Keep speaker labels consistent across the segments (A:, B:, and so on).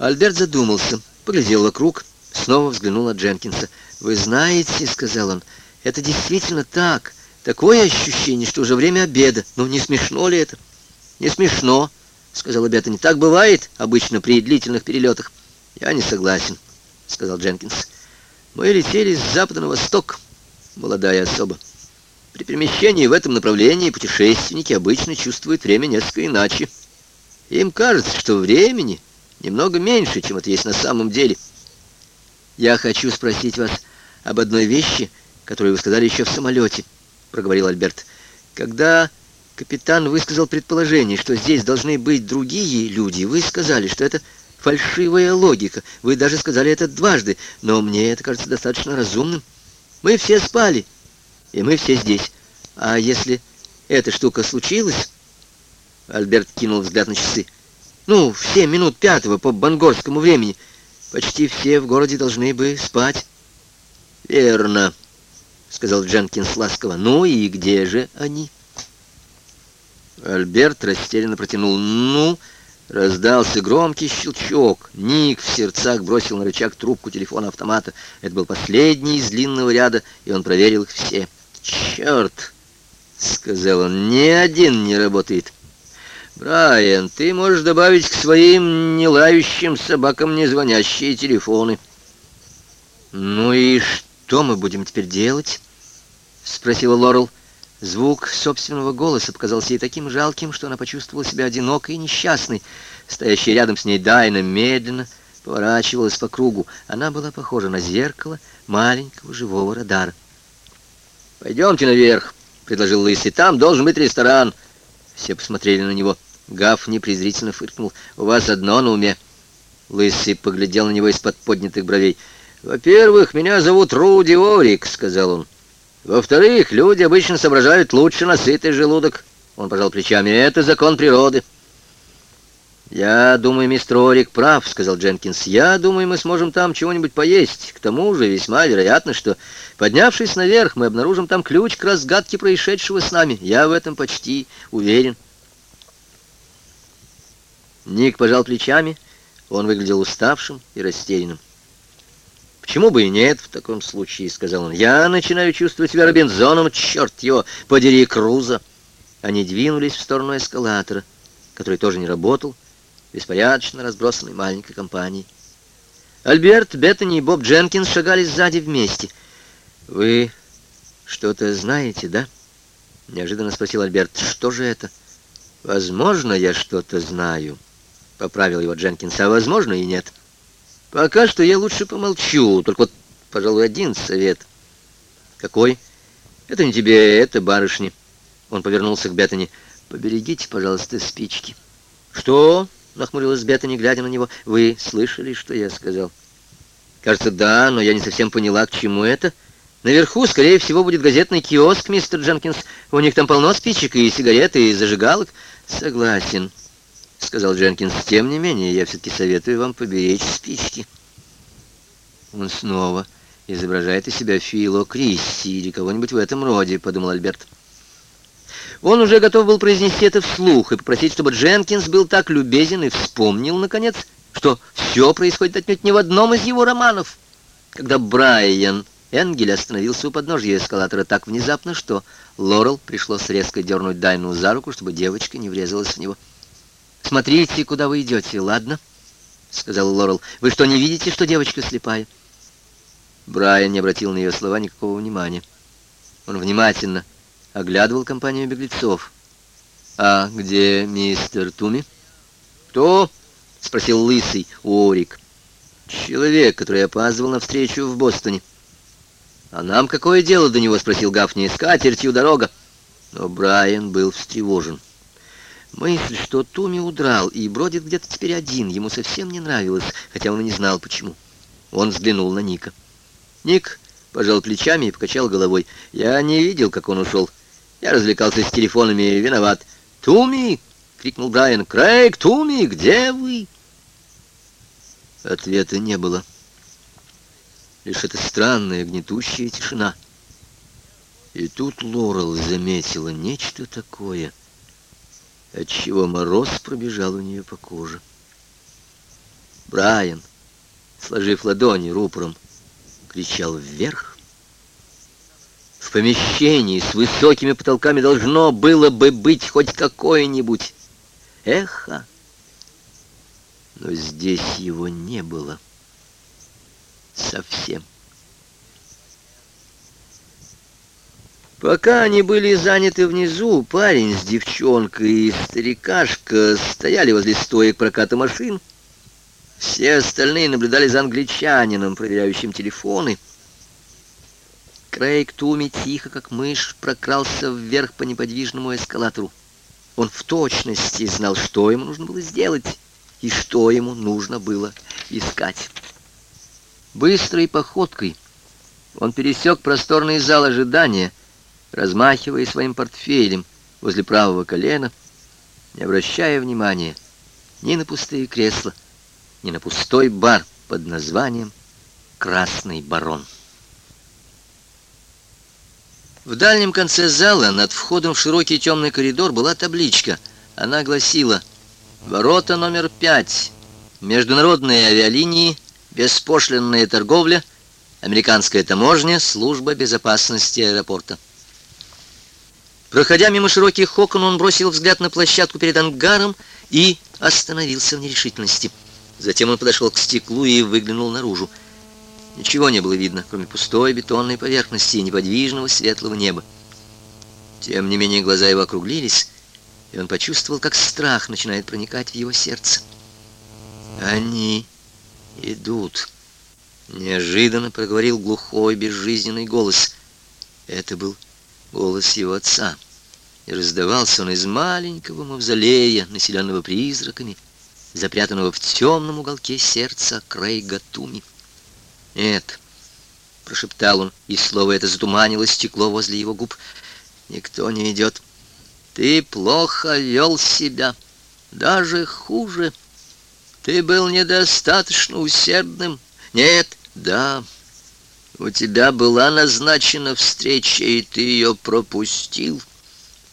A: Альберт задумался, поглядел вокруг, снова взглянул на Дженкинса. «Вы знаете, — сказал он, — это действительно так. Такое ощущение, что уже время обеда. Ну, не смешно ли это?» «Не смешно», — сказала Беттани. «Так бывает обычно при длительных перелетах». «Я не согласен», — сказал Дженкинс. «Мы летели с запада на восток, молодая особа. При перемещении в этом направлении путешественники обычно чувствуют время несколько иначе. Им кажется, что времени немного меньше, чем это есть на самом деле. Я хочу спросить вас об одной вещи, которую вы сказали еще в самолете, проговорил Альберт. Когда капитан высказал предположение, что здесь должны быть другие люди, вы сказали, что это фальшивая логика. Вы даже сказали это дважды, но мне это кажется достаточно разумным. Мы все спали, и мы все здесь. А если эта штука случилась... Альберт кинул взгляд на часы. Ну, в семь минут пятого по бангорскому времени. Почти все в городе должны бы спать. Верно, сказал Дженкинс ласково. Ну и где же они? Альберт растерянно протянул. Ну, раздался громкий щелчок. Ник в сердцах бросил на рычаг трубку телефона автомата. Это был последний из длинного ряда, и он проверил их все. «Черт!» — сказал он. «Ни один не работает». «Брайан, ты можешь добавить к своим нелающим собакам незвонящие телефоны». «Ну и что мы будем теперь делать?» — спросила Лорел. Звук собственного голоса показался ей таким жалким, что она почувствовала себя одинокой и несчастной. Стоящая рядом с ней Дайна медленно поворачивалась по кругу. Она была похожа на зеркало маленького живого радара. «Пойдемте наверх», — предложил Лысый. «Там должен быть ресторан». Все посмотрели на него. Гафни презрительно фыркнул. «У вас одно на уме». Лысый поглядел на него из-под поднятых бровей. «Во-первых, меня зовут Руди Орик», — сказал он. «Во-вторых, люди обычно соображают лучше на сытый желудок». Он пожал плечами. «Это закон природы». «Я думаю, мистер Орик прав», — сказал Дженкинс. «Я думаю, мы сможем там чего-нибудь поесть. К тому же весьма вероятно, что, поднявшись наверх, мы обнаружим там ключ к разгадке происшедшего с нами. Я в этом почти уверен». Ник пожал плечами. Он выглядел уставшим и растерянным. «Почему бы и нет в таком случае?» — сказал он. «Я начинаю чувствовать себя Робинзоном, черт его, подери Круза!» Они двинулись в сторону эскалатора, который тоже не работал, беспорядочно разбросанной маленькой компанией. Альберт, Беттани и Боб Дженкинс шагали сзади вместе. «Вы что-то знаете, да?» — неожиданно спросил Альберт. «Что же это?» «Возможно, я что-то знаю». — поправил его Дженкинс, — а возможно и нет. Пока что я лучше помолчу, только вот, пожалуй, один совет. Какой? Это не тебе, это барышни. Он повернулся к Беттани. Поберегите, пожалуйста, спички. Что? Нахмурилась Беттани, глядя на него. Вы слышали, что я сказал? Кажется, да, но я не совсем поняла, к чему это. Наверху, скорее всего, будет газетный киоск, мистер Дженкинс. У них там полно спичек и сигарет, и зажигалок. Согласен. — сказал Дженкинс. «Тем не менее, я все-таки советую вам поберечь спички». «Он снова изображает из себя Фило Кристи или кого-нибудь в этом роде», — подумал Альберт. Он уже готов был произнести это вслух и попросить, чтобы Дженкинс был так любезен и вспомнил, наконец, что все происходит отнюдь не в одном из его романов. Когда Брайан Энгель остановился у подножья эскалатора так внезапно, что Лорел пришлось резко дернуть Дайну за руку, чтобы девочка не врезалась в него. «Смотрите, куда вы идете, ладно?» — сказал Лорел. «Вы что, не видите, что девочка слепая?» Брайан не обратил на ее слова никакого внимания. Он внимательно оглядывал компанию беглецов. «А где мистер Туми?» «Кто?» — спросил лысый Уорик. «Человек, который опаздывал на встречу в Бостоне». «А нам какое дело до него?» — спросил Гафни. «С катертью дорога». Но Брайан был встревожен. Мысль, что Туми удрал и бродит где-то теперь один, ему совсем не нравилась, хотя он и не знал, почему. Он взглянул на Ника. Ник пожал плечами и покачал головой. Я не видел, как он ушел. Я развлекался с телефонами, виноват. «Туми!» — крикнул Брайан. «Крейг, Туми, где вы?» Ответа не было. Лишь эта странная гнетущая тишина. И тут Лорел заметила нечто такое — отчего мороз пробежал у нее по коже. Брайан, сложив ладони рупором, кричал вверх. В помещении с высокими потолками должно было бы быть хоть какое-нибудь эхо. Но здесь его не было совсем. Пока они были заняты внизу, парень с девчонкой и старикашка стояли возле стоек проката машин. Все остальные наблюдали за англичанином, проверяющим телефоны. Крейг Туми тихо, как мышь, прокрался вверх по неподвижному эскалатору. Он в точности знал, что ему нужно было сделать и что ему нужно было искать. Быстрой походкой он пересек просторный зал ожидания, размахивая своим портфелем возле правого колена, не обращая внимания ни на пустые кресла, ни на пустой бар под названием «Красный барон». В дальнем конце зала, над входом в широкий темный коридор, была табличка. Она гласила «Ворота номер пять. Международные авиалинии, беспошлинная торговля, американская таможня, служба безопасности аэропорта». Проходя мимо широких окон, он бросил взгляд на площадку перед ангаром и остановился в нерешительности. Затем он подошел к стеклу и выглянул наружу. Ничего не было видно, кроме пустой бетонной поверхности и неподвижного светлого неба. Тем не менее глаза его округлились, и он почувствовал, как страх начинает проникать в его сердце. «Они идут», — неожиданно проговорил глухой, безжизненный голос. Это был голос его отца. И раздавался он из маленького мавзолея, населенного призраками, запрятанного в темном уголке сердца Крейга Туми. «Нет», — прошептал он, и слово это затуманило стекло возле его губ. «Никто не идет. Ты плохо вел себя, даже хуже. Ты был недостаточно усердным. Нет, да, у тебя была назначена встреча, и ты ее пропустил.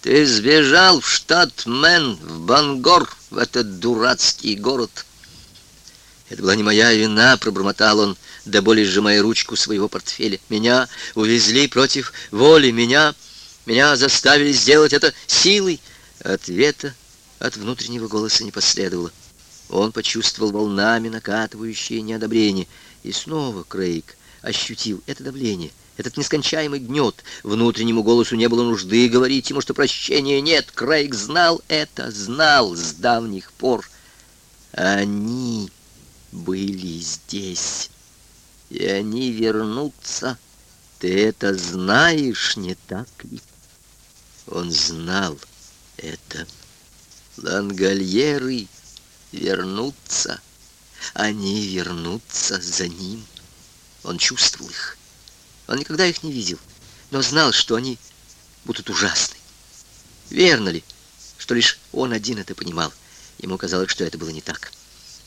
A: Ты сбежал в штат Мэн, в Бангор, в этот дурацкий город. Это была не моя вина, пробормотал он, до боли сжимая ручку своего портфеля. Меня увезли против воли, меня, меня заставили сделать это силой. Ответа от внутреннего голоса не последовало. Он почувствовал волнами накатывающее неодобрение. И снова Крейг ощутил это давление, этот нескончаемый гнет. Внутреннему голосу не было нужды говорить ему, что прощения нет. Крейг знал это, знал с давних пор. Они были здесь, и они вернутся. Ты это знаешь, не так ли? Он знал это. Лангольеры вернутся. Они вернутся за ним. Он чувствовал их. Он никогда их не видел, но знал, что они будут ужасны. Верно ли, что лишь он один это понимал? Ему казалось, что это было не так.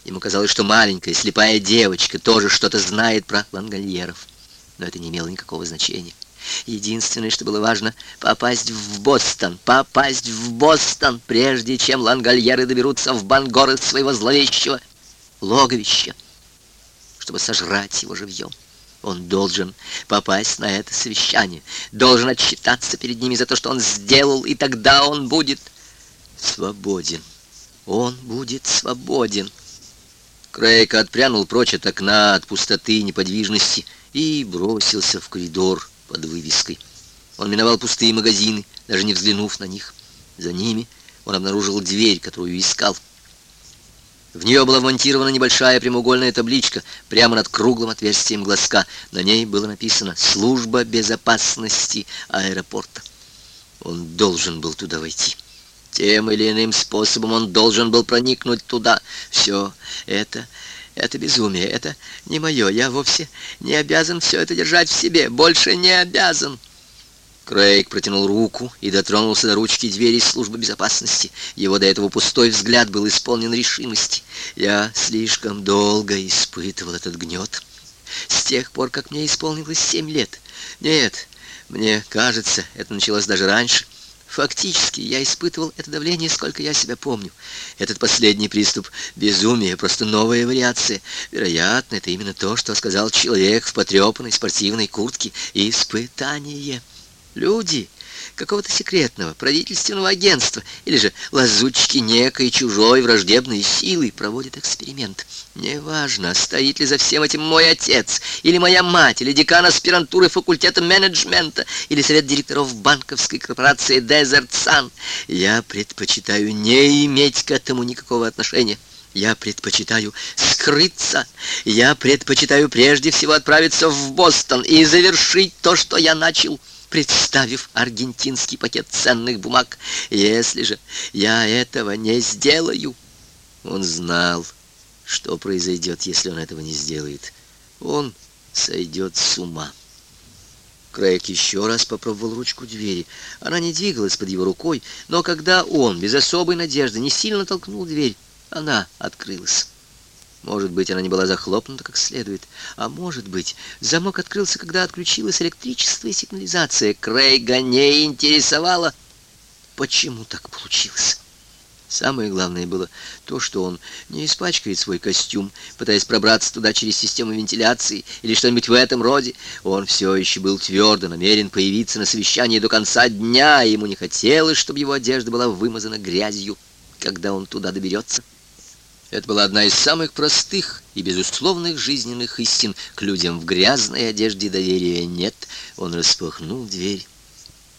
A: Ему казалось, что маленькая слепая девочка тоже что-то знает про лангольеров. Но это не имело никакого значения. Единственное, что было важно, попасть в Бостон, попасть в Бостон, прежде чем лангольеры доберутся в Бангор из своего зловещего логовища, чтобы сожрать его живьем. Он должен попасть на это совещание, должен отчитаться перед ними за то, что он сделал, и тогда он будет свободен. Он будет свободен. Крейг отпрянул прочь от окна, от пустоты и неподвижности и бросился в коридор под вывеской. Он миновал пустые магазины, даже не взглянув на них. За ними он обнаружил дверь, которую искал. В нее была вмонтирована небольшая прямоугольная табличка прямо над круглым отверстием глазка. На ней было написано «Служба безопасности аэропорта». Он должен был туда войти. Тем или иным способом он должен был проникнуть туда. Все это... Это безумие, это не мое. Я вовсе не обязан все это держать в себе. Больше не обязан. Крейг протянул руку и дотронулся до ручки двери службы безопасности. Его до этого пустой взгляд был исполнен решимости. Я слишком долго испытывал этот гнет. С тех пор, как мне исполнилось семь лет. Нет, мне кажется, это началось даже раньше. Фактически, я испытывал это давление, сколько я себя помню. Этот последний приступ безумия, просто новая вариация. Вероятно, это именно то, что сказал человек в потрепанной спортивной куртке. Испытание. Люди какого-то секретного правительственного агентства или же лазутчики некой чужой враждебной силы проводят эксперимент. Неважно, стоит ли за всем этим мой отец, или моя мать, или декан аспирантуры факультета менеджмента, или совет директоров банковской корпорации Desert Sun. Я предпочитаю не иметь к этому никакого отношения. Я предпочитаю скрыться. Я предпочитаю прежде всего отправиться в Бостон и завершить то, что я начал представив аргентинский пакет ценных бумаг. Если же я этого не сделаю, он знал, что произойдет, если он этого не сделает. Он сойдет с ума. Крейг еще раз попробовал ручку двери. Она не двигалась под его рукой, но когда он, без особой надежды, не сильно толкнул дверь, она открылась. Может быть, она не была захлопнута как следует. А может быть, замок открылся, когда отключилось электричество и сигнализация. Крейга не интересовало, почему так получилось. Самое главное было то, что он не испачкает свой костюм, пытаясь пробраться туда через систему вентиляции или что-нибудь в этом роде. Он все еще был твердо намерен появиться на совещании до конца дня, ему не хотелось, чтобы его одежда была вымазана грязью, когда он туда доберется. Это была одна из самых простых и безусловных жизненных истин. К людям в грязной одежде доверия нет. Он распахнул дверь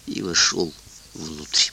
A: и вошел внутрь.